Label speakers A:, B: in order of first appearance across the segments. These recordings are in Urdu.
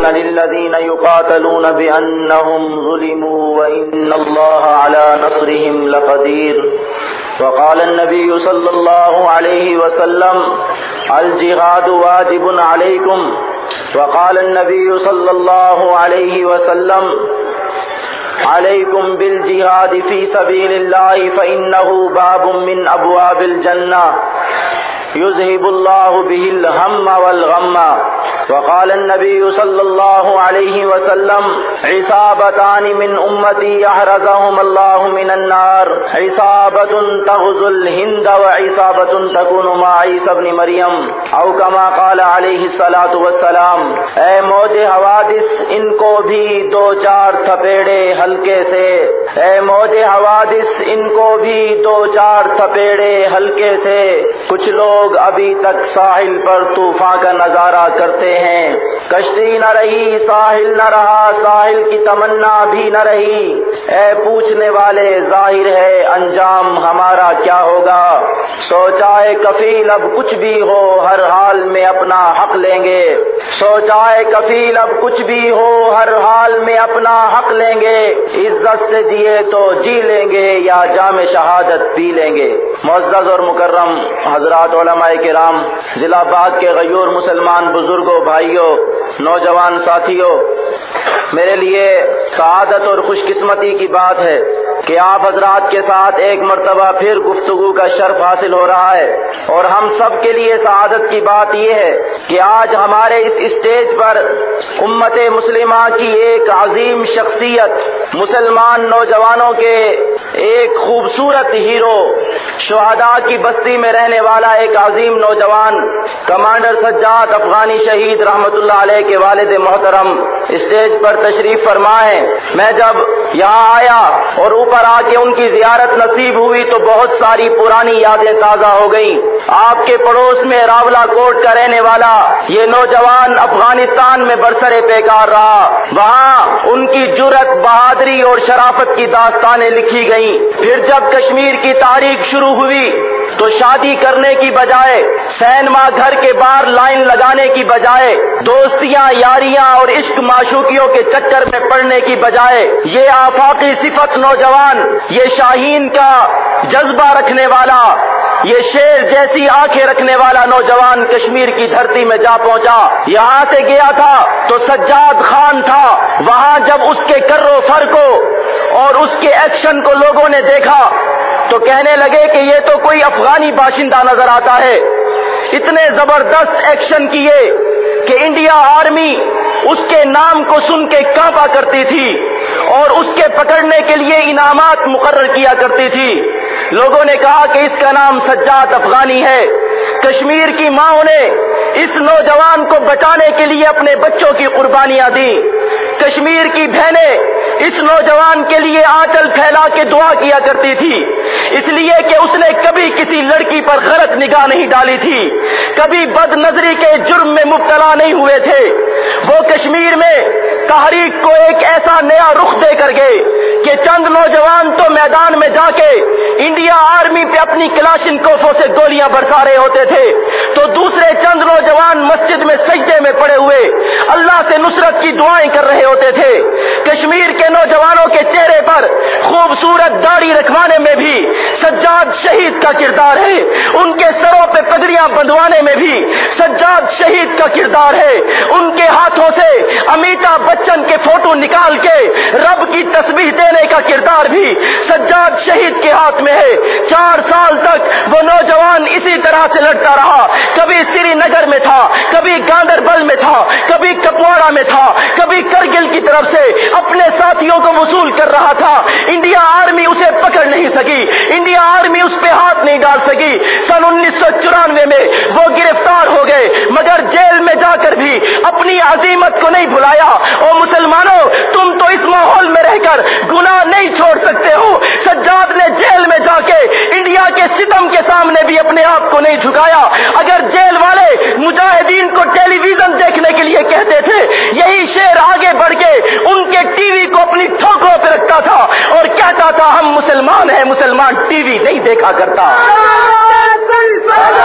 A: أذن للذين يقاتلون بأنهم ظلموا وإن الله على نصرهم لقدير وقال النبي صلى الله عليه وسلم الجهاد واجب عليكم وقال النبي صلى الله عليه وسلم عليكم بالجهاد في سبيل الله فإنه باب من أبواب الجنة يذهب الله به الهم والغم. وقال النبي صلى الله عليه وسلم، عصابتان من أمتي يحرزهم الله من النار. عصابة تغزو الهند وعصابة تكون مع عيسى بن مريم. أو كما قال عليه الصلاة والسلام، اے موج حوادث، ان کو بھی دو چار تھپیڑے ہلکے سے. اے موج حوادث، ان کو بھی دو چار تھپیڑے ہلکے سے. کچھ لوگ لوگ ابھی تک ساحل پر طوفان کا نظارہ کرتے ہیں۔ کشتی نہ رہی، ساحل نہ رہا، ساحل کی تمنا بھی نہ رہی۔ اے پوچھنے والے، ظاہر ہے، انجام ہمارا کیا ہوگا؟ سوچائے کفیل اب کچھ بھی ہو، ہر حال میں اپنا حق لیں گے۔ سوچائے کفیل اب کچھ بھی ہو، ہر حال میں اپنا حق لیں گے۔ عزت سے جیے تو جی لیں گے یا جام شہادت پی لیں گے۔ معزز اور مکرم، حضرات علماء کرام، ضلع باغ کے غیور مسلمان بزرگوں، بھائیوں، نوجوان ساتھیوں، میرے لیے سعادت اور خوش قسمتی کی بات ہے کہ آپ حضرات کے ساتھ ایک مرتبہ پھر گفتگو کا شرف حاصل ہو رہا ہے۔ اور ہم سب کے لیے سعادت کی بات یہ ہے کہ آج ہمارے اس اسٹیج پر امت مسلمہ کی ایک عظیم شخصیت، مسلمان نوجوانوں کے ایک خوبصورت ہیرو شہداء کی بستی میں رہنے والا ایک عظیم نوجوان، کمانڈر سجاد افغانی شہید رحمت اللہ علیہ کے والد محترم، اسٹیج پر تشریف فرما ہے میں جب یہاں آیا اور اوپر آ کے ان کی زیارت نصیب ہوئی تو بہت ساری پرانی یادیں تازہ ہو گئیں۔ آپ کے پڑوس میں راولا کوٹ کا رہنے والا یہ نوجوان افغانستان میں برسر پیکار رہا۔ وہاں ان کی جرت بہادری اور شرافت کی داستانیں لکھی گئیں۔ پھر جب کشمیر کی تاریخ شروع ہوئی تو شادی کرنے کی بجائے سینما گھر کے باہر لائن لگانے کی بجائے دوستیاں، یاریاں اور عشق معشوقیوں کے چکر میں پڑنے کی بجائے یہ آفاقی صفت نوجوان، یہ شاہین کا جذبہ رکھنے والا، یہ شیر جیسی آنکھیں رکھنے والا نوجوان کشمیر کی دھرتی میں جا پہنچا۔ یہاں سے گیا تھا تو سجاد خان تھا۔ وہاں جب اس کے کرو فر کو اور اس کے ایکشن کو لوگوں نے دیکھا تو کہنے لگے کہ یہ تو کوئی افغانی باشندہ نظر آتا ہے۔ اتنے زبردست ایکشن کیے کہ انڈیا آرمی اس کے نام کو سن کے کانپا کرتی تھی اور اس کے پکڑنے کے لیے انعامات مقرر کیا کرتی تھی۔ لوگوں نے کہا کہ اس کا نام سجاد افغانی ہے۔ کشمیر کی ماں نے اس نوجوان کو بچانے کے لیے اپنے بچوں کی قربانیاں دی کشمیر کی بہنیں اس نوجوان کے لیے آنچل پھیلا کے دعا کیا کرتی تھی۔ اس لیے کہ اس نے کبھی کسی لڑکی پر غلط نگاہ نہیں ڈالی تھی۔ کبھی بد نظری کے جرم میں مبتلا نہیں ہوئے تھے۔ وہ کشمیر میں تحریک کو ایک ایسا نیا رخ دے کر گئے کہ چند نوجوان تو میدان میں جا کے انڈیا اپنی کلاشن کوفوں سے گولیاں برسا رہے ہوتے تھے۔ تو دوسرے چند نوجوان مسجد میں سجدے میں پڑے ہوئے اللہ سے نصرت کی دعائیں کر رہے ہوتے تھے۔ کشمیر کے نوجوانوں کے چہرے پر خوبصورت داڑھی رکھوانے میں بھی سجاد شہید کا کردار ہے۔ ان کے سروں پہ پگڑیاں بندوانے میں بھی سجاد شہید کا کردار ہے۔ ان کے ہاتھوں سے امیتابھ بچن کے فوٹو نکال کے رب کی تصویر دینے کا کردار بھی سجاد شہید کے ہاتھ میں ہے۔ چار سال تک وہ نوجوان اسی طرح سے لڑتا رہا۔ کبھی سری نگر میں تھا، کبھی گاندربل میں تھا، کبھی کپواڑا میں تھا، کبھی کرگل کی طرف سے اپنے ساتھیوں کو وصول کر رہا تھا۔ انڈیا آرمی اسے پکڑ نہیں سکی، انڈیا آرمی اس پہ ہاتھ نہیں ڈال سکی۔ سن انیس سو چورانوے میں وہ گرفتار ہو گئے، مگر جیل میں جا کر بھی اپنی عظیمت کو نہیں بھلایا۔ او مسلمانوں، تم تو اس ماحول میں رہ کر گناہ نہیں چھوڑ سکتے ہو۔ سجاد نے جیل میں جا کے انڈیا کے ستم کے سامنے بھی اپنے آپ کو نہیں جھکایا۔ اگر جیل والے مجاہدین کو ٹیلی ویژن دیکھنے کے لیے کہتے تھے، یہی شیر آگے بڑھ کے ان کے ٹی وی کو اپنی ٹھوکروں پہ رکھتا تھا اور کہتا تھا، ہم مسلمان ہیں، مسلمان ٹی وی نہیں دیکھا کرتا۔ آزاد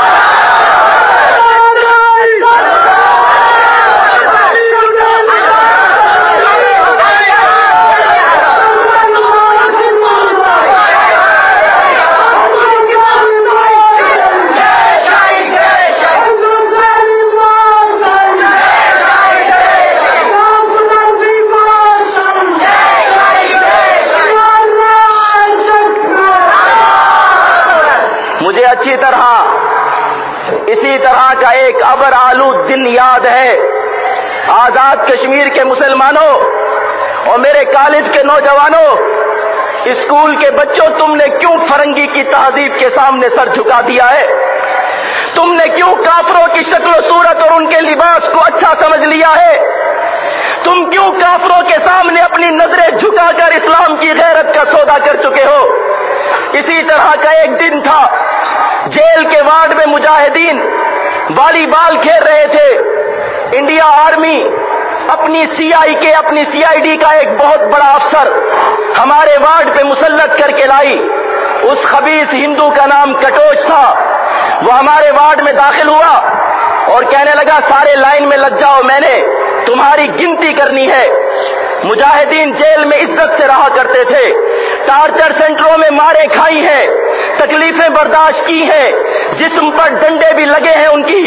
A: کشمیر کے مسلمانوں اور میرے کالج کے نوجوانوں، اسکول کے بچوں، تم نے کیوں فرنگی کی تہذیب کے سامنے سر جھکا دیا ہے؟ تم نے کیوں کافروں کی شکل و صورت اور ان کے لباس کو اچھا سمجھ لیا ہے؟ تم کیوں کافروں کے سامنے اپنی نظریں جھکا کر اسلام کی غیرت کا سودا کر چکے ہو؟ اسی طرح کا ایک دن تھا، جیل کے وارڈ میں مجاہدین والی بال کھیل رہے تھے۔ انڈیا آرمی اپنی سی آئی کے اپنی سی آئی ڈی کا ایک بہت بڑا افسر ہمارے وارڈ پہ مسلط کر کے لائی۔ اس خبیص ہندو کا نام کٹوچ تھا۔ وہ ہمارے وارڈ میں داخل ہوا اور کہنے لگا، سارے لائن میں لگ جاؤ، میں نے تمہاری گنتی کرنی ہے۔ مجاہدین جیل میں عزت سے رہا کرتے تھے۔ ٹارچر سینٹروں میں مارے کھائی ہیں۔ تکلیفیں برداشت کی ہیں، جسم پر ڈنڈے بھی لگے ہیں ان کی،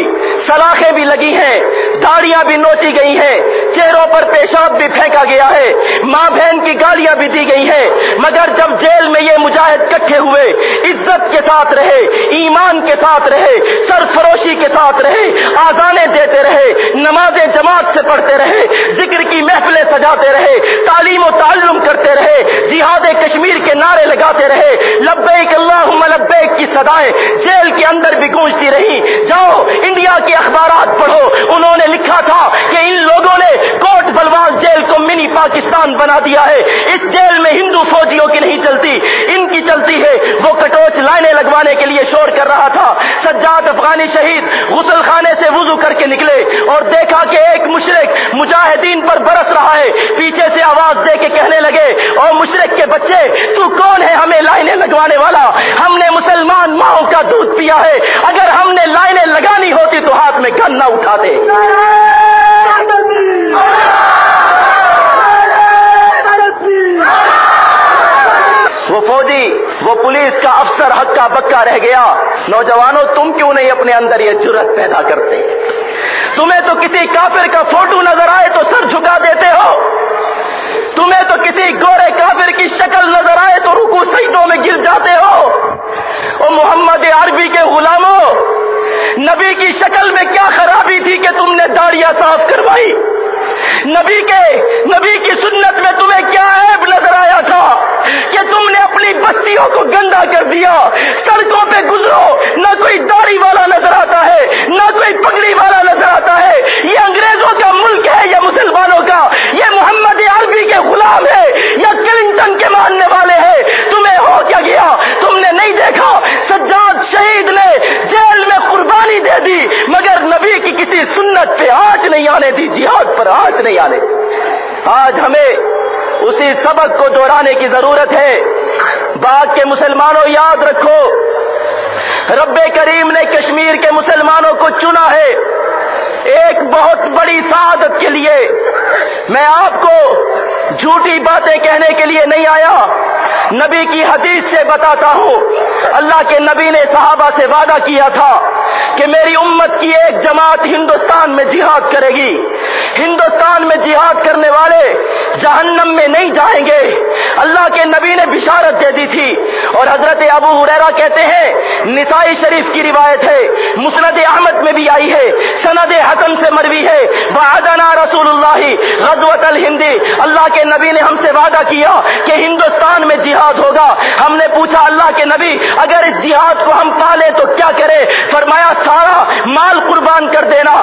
A: سلاخیں بھی لگی ہیں، داڑیاں بھی نوچی گئی ہیں، چہروں پر پیشاب بھی پھینکا گیا ہے۔ ماں بہن کی گالیاں بھی دی گئی ہیں۔ مگر جب جیل میں یہ مجاہد کٹھے ہوئے، عزت کے ساتھ رہے، ایمان کے ساتھ رہے، سرفروشی کے ساتھ رہے آزانے دیتے رہے، نمازیں جماعت سے پڑھتے رہے، ذکر کی محفلیں سجاتے رہے، تعلیم و تعلم کرتے رہے، جہاد کشمیر کے نعرے لگاتے رہے، لبیک اللہ لبیک کی سدائیں جیل کے اندر بھی گونجتی رہی۔ جاؤ، انڈیا کے اخبارات پڑھو۔ انہوں نے لکھا تھا کہ ان لوگوں نے کوٹ بلوال جیل کو منی پاکستان بنا دیا ہے۔ اس جیل میں ہندو فوجیوں کی نہیں چلتی۔ ان کی چلتی ہے وہ کٹوچ لائنیں لگوانے کے لیے شور کر رہا تھا۔ سجاد افغانی شہید غسل خانے سے وضو کر کے نکلے اور دیکھا کہ ایک مشرق مجاہدین پر برس رہا ہے۔ پیچھے سے آواز دے کے کہنے لگے اور مشرق کے بچے، تو کون ہے ہمیں لائنیں لگوانے والا؟ ہم نے مسلمان ماؤں کا دودھ پیا ہے۔ اگر ہم نے لائنیں لگانی ہوتی تو ہاتھ میں گن نہ اٹھاتے وہ فوجی وہ پولیس کا افسر حق کا بکا رہ گیا۔ نوجوانوں، تم کیوں نہیں اپنے اندر یہ جرت پیدا کرتے؟ تمہیں تو کسی کافر کا فوٹو نظر آئے تو سر جھکا دیتے ہو۔ تمہیں تو کسی گورے کافر کی شکل نظر آئے تو رکو سیدوں میں گر جاتے ہو۔ اور محمد عربی کے غلاموں، نبی کی شکل میں کیا خرابی تھی کہ تم نے داڑیاں صاف کروائی؟ نبی کے، نبی کی سنت میں تمہیں کیا عیب نظر آیا تھا کہ تم بستیوں کو گندا کر دیا۔ سڑکوں پہ گزرو۔ نہ کوئی داڑھی والا نظر آتا ہے، نہ کوئی پگڑی والا نظر آتا ہے۔ یہ انگریزوں کا ملک ہے یا مسلمانوں کا؟ یہ محمد عربی کے غلام ہے یا کلنٹن کے ماننے والے ہیں؟ تمہیں ہو کیا گیا؟ تم نے نہیں دیکھا؟ سجاد شہید نے جیل میں قربانی دے دی، مگر نبی کی کسی سنت پہ آج نہیں آنے دی، جہاد پر آج نہیں آنے۔ آج ہمیں اسی سبق کو دوہرانے کی ضرورت ہے۔ باغ کے مسلمانوں یاد رکھو۔ رب کریم نے کشمیر کے مسلمانوں کو چنا ہے۔ ایک بہت بڑی سعادت کے لیے میں آپ کو جھوٹی باتیں کہنے کے لیے نہیں آیا۔ نبی کی حدیث سے بتاتا ہوں۔ اللہ کے نبی نے صحابہ سے وعدہ کیا تھا کہ میری امت کی ایک جماعت ہندوستان میں جہاد کرے گی۔ ہندوستان میں جہاد کرنے والے جہنم میں نہیں جائیں گے۔ اللہ کے نبی نے بشارت دے دی تھی۔ اور حضرت ابو حریرا کہتے ہیں، نسائی شریف کی روایت ہے، مسند احمد میں بھی آئی ہے، سند حسن سے بھی ہے. وعدنا رسول اللہ غزوت الہندی اللہ کے نبی نے ہم سے وعدہ کیا کہ ہندوستان میں جہاد ہوگا. ہم نے پوچھا اللہ کے نبی، اگر اس جہاد کو ہم پالے تو کیا کرے فرمایا سارا مال قربان کر دینا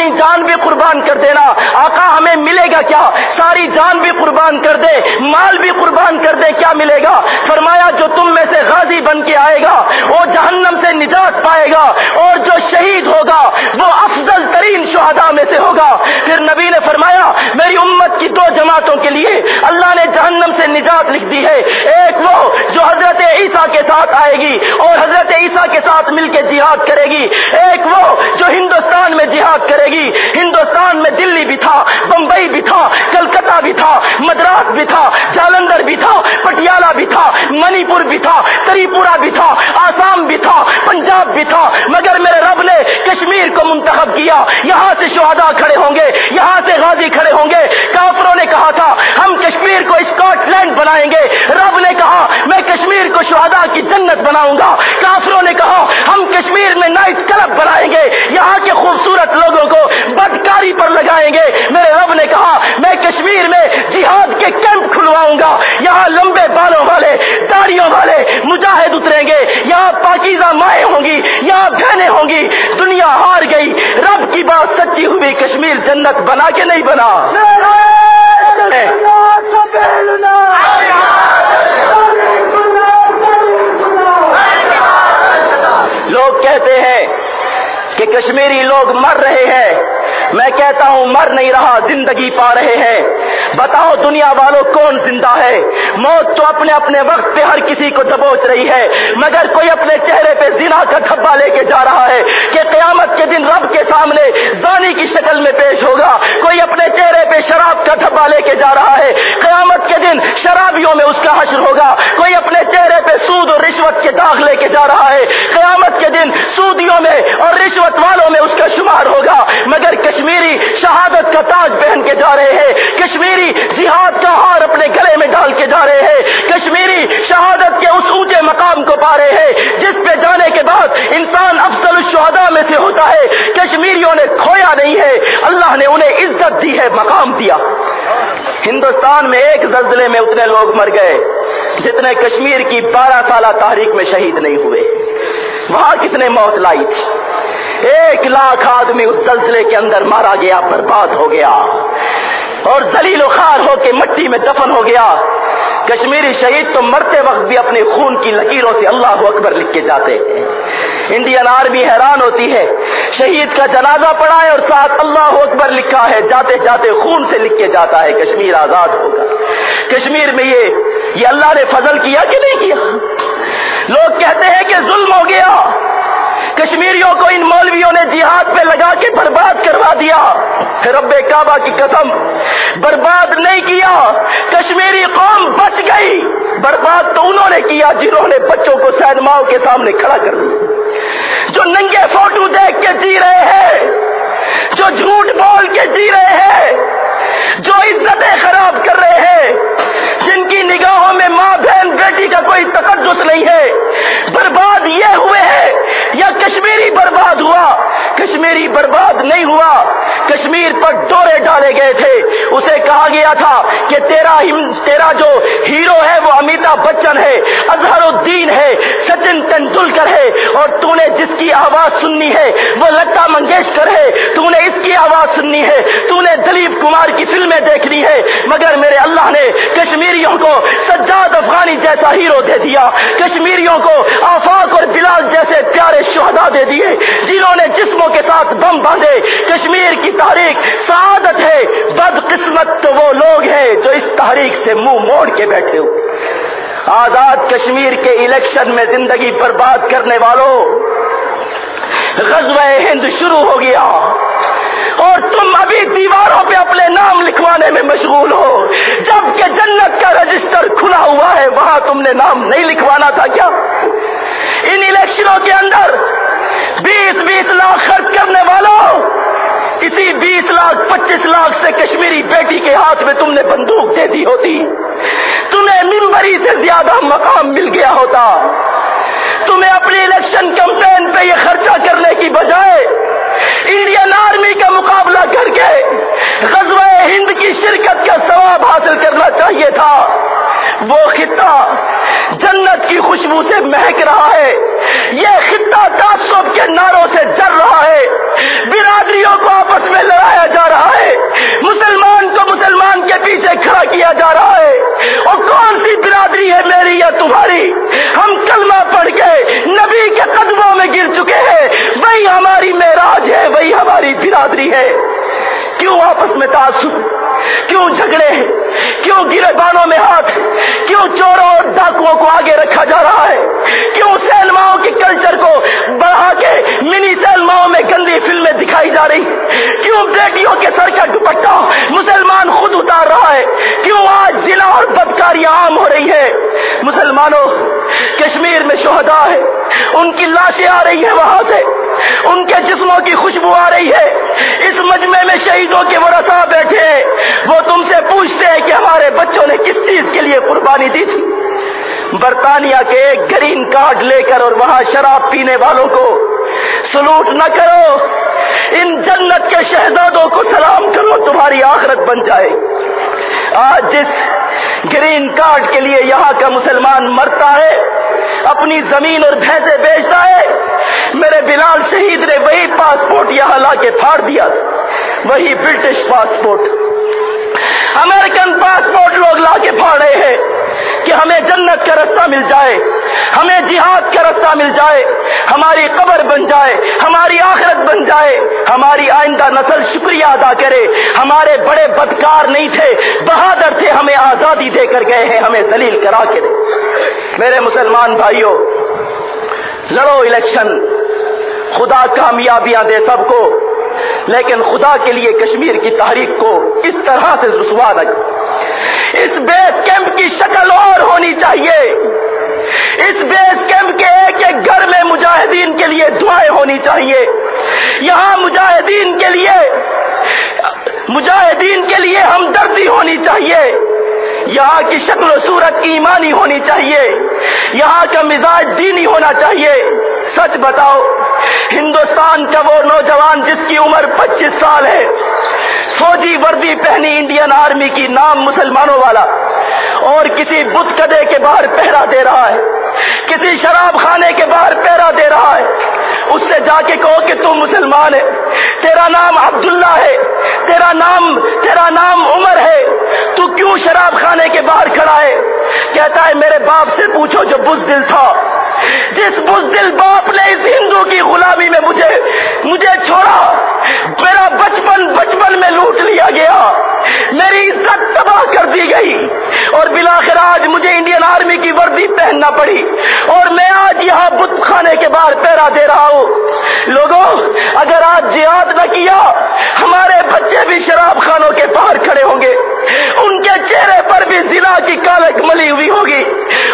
A: اپنی جان بھی قربان کر دینا۔ آقا، ہمیں ملے گا کیا؟ ساری جان بھی قربان کر دے، مال بھی قربان کر دے، کیا ملے گا؟ فرمایا، جو تم میں سے غازی بن کے آئے گا، وہ جہنم سے نجات پائے گا، اور جو شہید ہوگا، وہ افضل ترین شہداء میں سے ہوگا۔ پھر نبی نے فرمایا، میری امت کی دو جماعتوں کے لیے اللہ نے جہنم سے نجات لکھ دی ہے۔ ایک وہ جو حضرت عیسیٰ کے ساتھ آئے گی، اور حضرت عیسیٰ کے ساتھ مل کے جہاد کرے گی۔ ایک وہ جو ہندوستان میں جہاد کرے گی ہندوستان میں دلی بھی تھا بمبئی بھی تھا کلکتہ بھی تھا مدراس بھی تھا جالندر بھی تھا پٹیالہ بھی تھا منی پور بھی تھا تریپورہ بھی تھا آسام بھی تھا پنجاب بھی تھا مگر میرے رب نے کشمیر کو منتخب کیا یہاں سے شہداء کھڑے ہوں گے یہاں سے غازی کھڑے ہوں گے کافروں نے کہا تھا ہم کشمیر کو اسکاٹ لینڈ بنائیں گے رب نے کہا میں کشمیر کو شہداء کی جنت بناؤں گا۔ کافروں نے کہا ہم کشمیر میں نائٹ کلب بنائیں گے یہاں کے خوبصورت لوگوں کو بدکاری پر لگائیں گے۔ میرے رب نے کہا میں کشمیر میں جہاد کے کیمپ کھلواؤں گا۔ یہاں لمبے بالوں والے داڑیوں والے مجاہد اتریں گے۔ یہاں پاکیزہ مائیں ہوں گی یہاں بہنیں ہوں گی۔ دنیا ہار گئی۔ رب کی بات سچی ہوئی کشمیر جنت بنا کے نہیں بنا؟ لوگ کہتے ہیں کہ کشمیری لوگ مر رہے ہیں۔ میں کہتا ہوں، مر نہیں رہا، زندگی پا رہے ہیں۔ بتاؤ دنیا والوں کون زندہ ہے؟ موت تو اپنے اپنے وقت پہ ہر کسی کو دبوچ رہی ہے۔ مگر کوئی اپنے چہرے پہ زنا کا دھبا لے کے جا رہا ہے کہ قیامت کے دن رب کے سامنے زانی کی شکل میں پیش ہوگا۔ کوئی اپنے چہرے پہ شراب کا دھبا لے کے جا رہا ہے۔ قیامت کے دن شرابیوں میں اس کا حشر ہوگا۔ کوئی اپنے چہرے پہ سود اور رشوت کے داغ لے کے جا رہا ہے۔ قیامت کے دن سودیوں میں اور رشوت والوں میں اس کا شمار ہوگا۔ مگر کشمیری شہادت کا تاج پہن کے جا رہے ہیں۔ کشمیری جہاد کا ہار اپنے گلے میں ڈال کے جا رہے ہیں۔ کشمیری شہادت کے اس اونچے مقام کو پا رہے ہیں، جس پہ جانے کے بعد انسان افضل الشہداء میں سے ہوتا ہے۔ کشمیریوں نے کھویا نہیں ہے۔ اللہ نے انہیں عزت دی ہے، مقام دیا۔ ہندوستان میں ایک زلزلے میں اتنے لوگ مر گئے، جتنے کشمیر کی بارہ سالہ تاریخ میں شہید نہیں ہوئے۔ وہاں کس نے موت لائی تھی؟ ایک لاکھ آدمی اس سلسلے کے اندر مارا گیا، برباد ہو گیا۔ اور زلیل و خار ہو کے مٹی میں دفن ہو گیا۔ کشمیری شہید تو مرتے وقت بھی اپنے خون کی لکیروں سے اللہ اکبر لکھ کے جاتے ہیں۔ انڈین آرمی حیران ہوتی ہے۔ شہید کا جنازہ پڑا ہے اور ساتھ اللہ اکبر لکھا ہے، جاتے جاتے خون سے لکھ کے جاتا ہے، کشمیر آزاد ہوگا۔ کشمیر میں یہ یہ اللہ نے فضل کیا کہ نہیں کیا؟ لوگ کہتے ہیں کہ ظلم ہو گیا۔ کشمیریوں کو ان مولویوں نے جہاد پہ لگا کے برباد کروا دیا۔ رب کعبہ کی قسم، برباد نہیں کیا۔ کشمیری قوم بچ گئی۔ برباد تو انہوں نے کیا جنہوں نے بچوں کو سینماؤں کے سامنے کھڑا کر دیا۔ جو ننگے فوٹو دیکھ کے جی رہے ہیں، جو جھوٹ بول کے جی رہے ہیں، جو عزتیں خراب کر رہے ہیں جن کی نگاہوں میں ماں بہن بیٹی کا کوئی تقدس نہیں ہے، برباد یہ ہوئے ہیں یا کشمیری برباد ہوا؟ کشمیری برباد نہیں ہوا۔ کشمیر پر ڈورے ڈالے گئے تھے۔ اسے کہا گیا تھا کہ تیرا تیرا جو ہیرو ہے وہ امیتابھ بچن ہے، اظہر الدین ہے سچن تندولکر ہے اور تو نے جس کی آواز سننی ہے وہ لتا منگیشکر ہے۔ تو نے اس کی آواز سننی ہے۔ تو نے دلیپ کمار کی فلمیں دیکھنی ہے۔ مگر میرے اللہ نے کشمیر کشمیریوں کو سجاد افغانی جیسا ہیرو دے دیا، کشمیریوں کو آفاق اور بلال جیسے پیارے شہدا دے دیے، جنہوں نے جسموں کے ساتھ بم باندھے۔ کشمیر کی تاریخ سعادت ہے بد قسمت تو وہ لوگ ہیں جو اس تاریخ سے منہ موڑ کے بیٹھے ہو۔ آزاد کشمیر کے الیکشن میں زندگی برباد کرنے والوں، غزوہ ہند شروع ہو گیا۔ اور تم ابھی دیواروں پہ اپنے نام لکھوانے میں مشغول ہو جبکہ جنت کا رجسٹر کھلا ہوا ہے وہاں تم نے نام نہیں لکھوانا تھا کیا؟ ان الیکشنوں کے اندر بیس بیس لاکھ خرچ کرنے والوں، کسی بیس لاکھ، پچیس لاکھ سے کشمیری بیٹی کے ہاتھ میں تم نے بندوق دے دی ہوتی۔ تمہیں ممبری سے زیادہ مقام مل گیا ہوتا۔ تمہیں اپنی الیکشن کمپین پہ یہ خرچہ کرنے کی بجائے انڈین آرمی کا مقابلہ کر کے غزوہ ہند کی شرکت کا ثواب حاصل کرنا چاہیے تھا۔ وہ خطہ جنت کی خوشبو سے مہک رہا ہے۔ یہ خطہ تعصب کے ناروں سے جر رہا ہے۔ برادریوں کو آپس میں لڑایا جا رہا ہے۔ مسلمان کو مسلمان کے پیچھے کھڑا کیا جا رہا ہے۔ اور کون سی برادری ہے میری یا تمہاری؟ ہم کلمہ پڑھ کے نبی کے قدموں میں گر چکے ہیں۔ وہی ہماری معراج ہے، وہی ہماری برادری ہے۔ کیوں آپس میں تعصب؟ کیوں جھگڑے؟ کیوں گرے بانوں میں ہاتھ؟ کیوں چوروں اور ڈاکوؤں کو آگے رکھا جا رہا ہے؟ کیوں سینماؤں کے کلچر کو بڑھا کے منی سینماؤں میں گندی فلمیں دکھائی جا رہی؟ کیوں بیٹیوں کے سر کا دوپٹہ مسلمان خود اتار رہا ہے؟ کیوں آج ضلع اور بدکاریاں عام ہو رہی ہے مسلمانوں، کشمیر میں شہدا ہے ان کی لاشیں آ رہی ہیں وہاں سے۔ ان کے جسموں کی خوشبو آ رہی ہے۔ اس مجمع میں شہیدوں کے وہ رسا بیٹھے ہیں وہ تم سے پوچھتے بچوں نے کس چیز کے لیے قربانی دی تھی؟ برطانیہ کے ایک گرین کارڈ لے کر اور وہاں شراب پینے والوں کو سلوٹ نہ کرو۔ ان جنت کے شہزادوں کو سلام کرو، تمہاری آخرت بن جائے آج جس گرین کارڈ کے لیے یہاں کا مسلمان مرتا ہے، اپنی زمین اور بھینسے بیچتا ہے، میرے بلال شہید نے وہی پاسپورٹ یہاں لا کے پھاڑ دیا وہی برٹش پاسپورٹ۔ امریکن پاسپورٹ لوگ لا کے پھاڑ رہے ہیں کہ ہمیں جنت کا رستہ مل جائے، ہمیں جہاد کا رستہ مل جائے، ہماری قبر بن جائے، ہماری آخرت بن جائے، ہماری آئندہ نسل شکریہ ادا کرے۔ ہمارے بڑے بدکار نہیں تھے، بہادر تھے، ہمیں آزادی دے کر گئے ہیں، ہمیں دلیل کرا کے دے۔ میرے مسلمان بھائیوں لڑو الیکشن، خدا کامیابیاں دے سب کو۔ لیکن خدا کے لیے کشمیر کی تحریک کو اس طرح سے رسوا رکھ اس بیس کیمپ کی شکل اور ہونی چاہیے۔ اس بیس کیمپ کے ایک ایک گھر میں مجاہدین کے لیے دعائیں ہونی چاہیے۔ یہاں مجاہدین کے لیے، مجاہدین کے لیے ہمدردی ہونی چاہیے۔ یہاں کی شکل و صورت ایمانی ہونی چاہیے۔ یہاں کا مزاج دینی ہونا چاہیے۔ سچ بتاؤ ہندوستان کا وہ نوجوان جس کی عمر پچیس سال ہے، فوجی وردی پہنی انڈین آرمی کی نام مسلمانوں والا، اور کسی بت کدے کے باہر پہرا دے رہا ہے، کسی شراب خانے کے باہر پہرا دے رہا ہے۔ اس سے جا کے کہو کہ تم مسلمان ہے، تیرا نام عبداللہ ہے، تیرا نام تیرا نام عمر ہے۔ تو کیوں شراب خانے کے باہر کھڑا ہے؟ کہتا ہے، میرے باپ سے پوچھو جو بز دل تھا۔ جس بزدل باپ نے اس ہندو کی غلامی میں مجھے مجھے چھوڑا، میرا بچپن بچپن میں لوٹ لیا گیا۔ میری عزت تباہ کر دی گئی۔ اور بلاخر آج مجھے انڈین آرمی کی وردی پہننا پڑی۔ اور میں آج یہاں بت خانے کے باہر پیرا دے رہا ہوں۔ لوگوں، اگر آج جہاد نہ کیا بھی شراب خانوں کے باہر کھڑے ہوں گے۔ ان کے چہرے پر بھی ضلع کی کالک ملی ہوئی ہوگی۔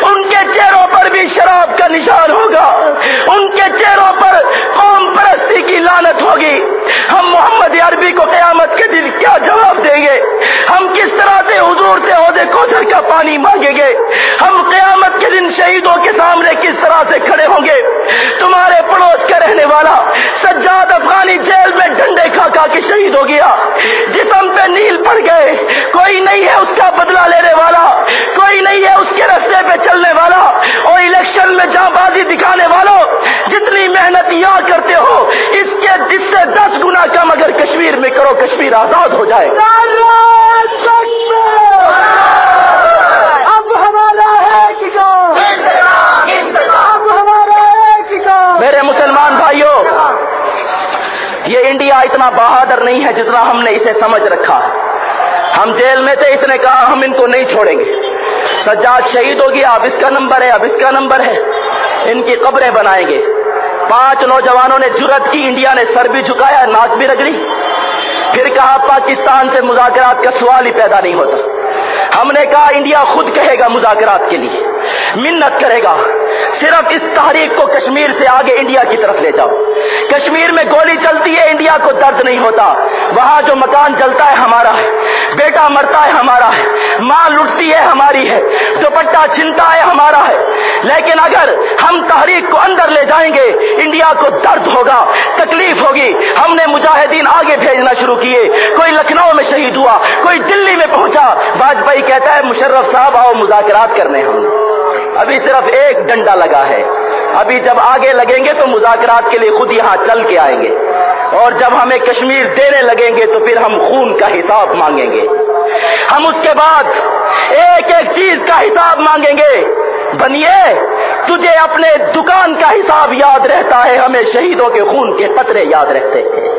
A: ان کے چہروں پر بھی شراب کا نشان ہوگا۔ ان کے چہروں پر قوم پرستی کی لانت ہوگی۔ ہم محمد عربی کو قیامت کے دن کیا جواب دیں گے؟ ہم کس طرح سے حضور سے عہدے کوثر کا پانی مانگیں گے؟ ہم قیامت کے دن شہیدوں کے سامنے کس طرح سے کھڑے ہوں گے؟ تمہارے پڑوس کا رہنے والا سجاد افغانی جیل میں ڈنڈے کھا کھا کے شہید ہو گیا۔ جسم پہ نیل پڑ گئے۔ کوئی نہیں ہے اس کا بدلہ لینے والا۔ کوئی نہیں ہے اس کے رستے پہ چلنے والا۔ اور الیکشن میں جہاں بازی دکھانے والوں جتنی محنت یہاں کرتے ہو اس کے جس سے دس گنا کم اگر کشمیر میں کرو کشمیر آزاد ہو جائے۔
B: اب ہمارا ہے اب ہمارا ہے
A: میرے مسلمان بھائیوں یہ انڈیا اتنا بہادر نہیں ہے جتنا ہم نے اسے سمجھ رکھا ہم جیل میں تھے اس نے کہا ہم ان کو نہیں چھوڑیں گے۔ سجاد شہید ہو گیا اب اس کا نمبر ہے اب اس کا نمبر ہے۔ ان کی قبریں بنائیں گے۔ پانچ نوجوانوں نے جرت کی، انڈیا نے سر بھی جھکایا، ناک بھی رگڑی۔ پھر کہا، پاکستان سے مذاکرات کا سوال ہی پیدا نہیں ہوتا۔ ہم نے کہا، انڈیا خود کہے گا مذاکرات کے لیے۔ منت کرے گا۔ صرف اس تحریک کو کشمیر سے آگے انڈیا کی طرف لے جاؤ۔ کشمیر میں گولی چلتی ہے، انڈیا کو درد نہیں ہوتا۔ وہاں جو مکان جلتا ہے ہمارا ہے، بیٹا مرتا ہے ہمارا ہے، ماں لٹتی ہے ہماری ہے، دوپٹہ چھنتا ہے ہمارا ہے۔ لیکن اگر ہم تحریک کو اندر لے جائیں گے، انڈیا کو درد ہوگا، تکلیف ہوگی۔ ہم نے مجاہدین آگے بھیجنا شروع کیے۔ کوئی لکھنؤ میں شہید ہوا، کوئی دلی میں پہنچا۔ واجپئی کہتا ہے، مشرف صاحب، آؤ مذاکرات کرنے ہم۔ ابھی صرف ایک ڈنڈا لگا ہے۔ ابھی جب آگے لگیں گے تو مذاکرات کے لیے خود یہاں چل کے آئیں گے۔ اور جب ہمیں کشمیر دینے لگیں گے تو پھر ہم خون کا حساب مانگیں گے۔ ہم اس کے بعد ایک ایک چیز کا حساب مانگیں گے۔ بنیے، تجھے اپنے دکان کا حساب یاد رہتا ہے۔ ہمیں شہیدوں کے خون کے قطرے یاد رہتے ہیں۔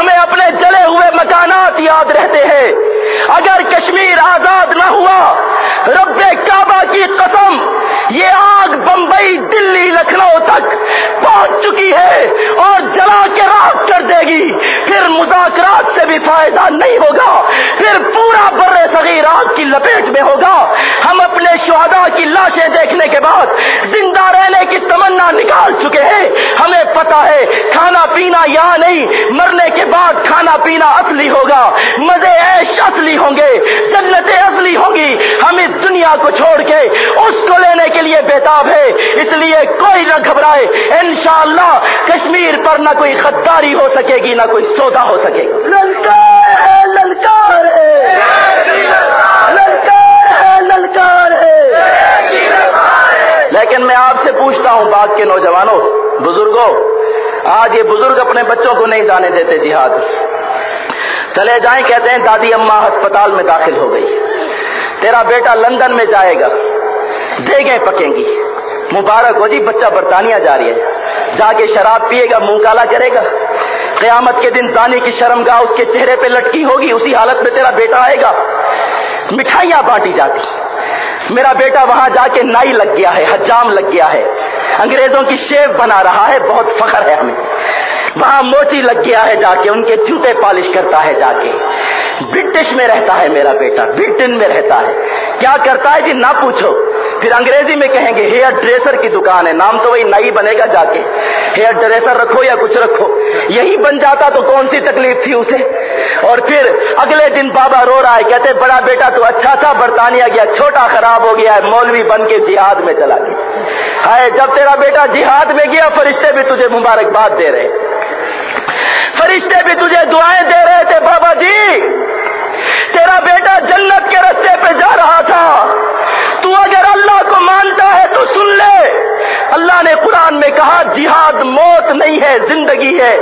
A: ہمیں اپنے جلے ہوئے مکانات یاد رہتے ہیں۔ اگر کشمیر آزاد نہ ہوا، رب کعبہ کی قسم، یہ آگ بمبئی دلی لکھنؤ تک پہنچ چکی ہے اور جلا کے راک کر دے گی۔ پھر مذاکرات سے بھی فائدہ نہیں ہوگا، پھر پورا بر صغیر آگ کی لپیٹ میں ہوگا۔ ہم اپنے شہداء کی لاشیں دیکھنے کے بعد زندہ رہنے کی تمنا نکال چکے ہیں۔ ہمیں پتا ہے کھانا پینا یہاں نہیں، مرنے کے بعد کھانا پینا اصلی ہوگا۔ مزے ایش اصلی ہوں گے جنتیں اصلی ہوں گی۔ ہم اس دنیا کو چھوڑ کے اس کو لینے کے لیے بےتاب ہے اس لیے کوئی نہ گھبرائے۔ انشاءاللہ کشمیر پر نہ کوئی خداری ہو سکے گی نہ کوئی سودا ہو سکے گا
B: للکار ہے للکار ہے۔ للکار ہے للکار ہے۔
A: لیکن میں آپ سے پوچھتا ہوں بات کے نوجوانوں بزرگوں آج یہ بزرگ اپنے بچوں کو نہیں جانے دیتے جہاد۔ چلے جائیں کہتے ہیں دادی اماں ہسپتال میں داخل ہو گئی۔ تیرا بیٹا لندن میں جائے گا۔ دیگیں پکیں گی۔ مبارک ہو جی بچہ برطانیہ جا رہی ہے۔ جا کے شراب پیے گا، منہ کالا کرے گا۔ قیامت کے دن زانی کی شرم گاہ اس کے چہرے پہ لٹکی ہوگی، اسی حالت میں تیرا بیٹا آئے گا۔ مٹھائیاں بانٹی جاتی۔ میرا بیٹا وہاں جا کے نائی لگ گیا ہے، حجام لگ گیا ہے۔ انگریزوں کی شیف بنا رہا ہے، بہت فخر ہے ہمیں۔ وہاں موچی لگ گیا ہے جا کے، ان کے جوتے پالش کرتا ہے جا کے۔ برٹش میں رہتا ہے میرا بیٹا، برٹن میں رہتا ہے۔ کیا کرتا ہے جی؟ نہ پوچھو۔ پھر انگریزی میں کہیں گے ہیئر ڈریسر کی دکان ہے. نام تو وہی نئی بنے گا جا کے۔ ہیئر ڈریسر رکھو یا کچھ رکھو؟ یہی بن جاتا تو کون سی تکلیف تھی اسے؟ اور پھر اگلے دن بابا رو رہا ہے، کہتے بڑا بیٹا تو اچھا تھا، برطانیہ گیا، چھوٹا خراب ہو گیا ہے، مولوی بن کے جہاد میں چلا گیا۔ ہے جب تیرا بیٹا جہاد میں گیا، فرشتے بھی تجھے مبارکباد دے رہے۔ فرشتے بھی تجھے دعائیں دے رہے تھے، بابا جی تیرا بیٹا جنت کے رستے پہ جا رہا تھا تو اگر اللہ کو مانتا ہے تو سن لے اللہ نے قرآن میں کہا جہاد موت نہیں ہے زندگی ہے۔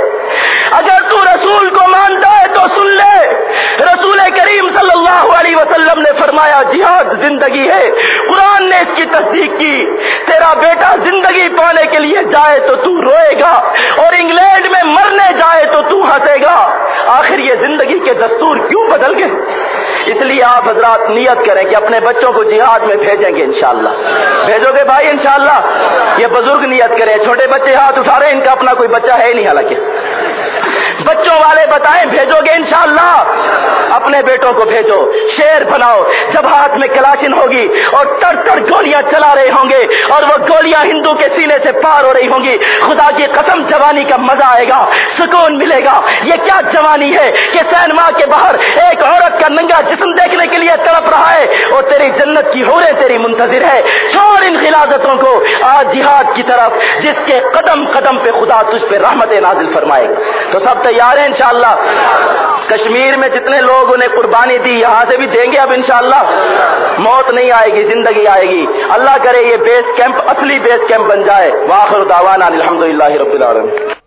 A: اگر رسول کو مانتا ہے تو سن لے۔ رسول کریم صلی اللہ علیہ وسلم نے فرمایا، جہاد زندگی ہے۔ قرآن نے اس کی تصدیق کی۔ تیرا بیٹا زندگی پانے کے لیے جائے تو تو روئے گا۔ اور انگلینڈ میں مرنے جائے تو تو ہنسے گا۔ آخر یہ زندگی کے دستور کیوں بدل گئے؟ اس لیے آپ حضرات نیت کریں کہ اپنے بچوں کو جہاد میں بھیجیں گے انشاءاللہ۔ بھیجو گے بھائی انشاءاللہ۔ یہ بزرگ نیت کریں، چھوٹے بچے ہاتھ اٹھا رہے ہیں، ان کا اپنا کوئی بچہ ہے ہی نہیں حالانکہ۔ بچوں والے بتائیں بھیجو گے انشاءاللہ۔ اپنے بیٹوں کو بھیجو، شیر بناؤ، جب ہاتھ میں کلاشن ہوگی اور تڑ تڑ گولیاں چلا رہے ہوں گے اور وہ گولیاں ہندو کے سینے سے پار ہو رہی ہوں گی۔ خدا کی قسم جوانی کا مزہ آئے گا، سکون ملے گا۔ یہ کیا جوانی ہے کہ سینما کے باہر ایک عورت کا ننگا جسم دیکھنے کے لیے تڑپ رہا ہے اور تیری جنت کی ہورے تیری منتظر ہے۔ چھوڑ ان خلادتوں کو۔ آج جہاد کی طرف جس کے قدم قدم پہ خدا تجھ پہ رحمت نازل فرمائے گا۔ تو سب تیار ہیں انشاءاللہ؟ کشمیر میں جتنے لوگ لوگوں نے قربانی دی، یہاں سے بھی دیں گے اب انشاءاللہ۔ موت نہیں آئے گی، زندگی آئے گی۔ اللہ کرے یہ بیس کیمپ، اصلی بیس کیمپ بن جائے۔ واخر دعوانا الحمدللہ رب العالمین۔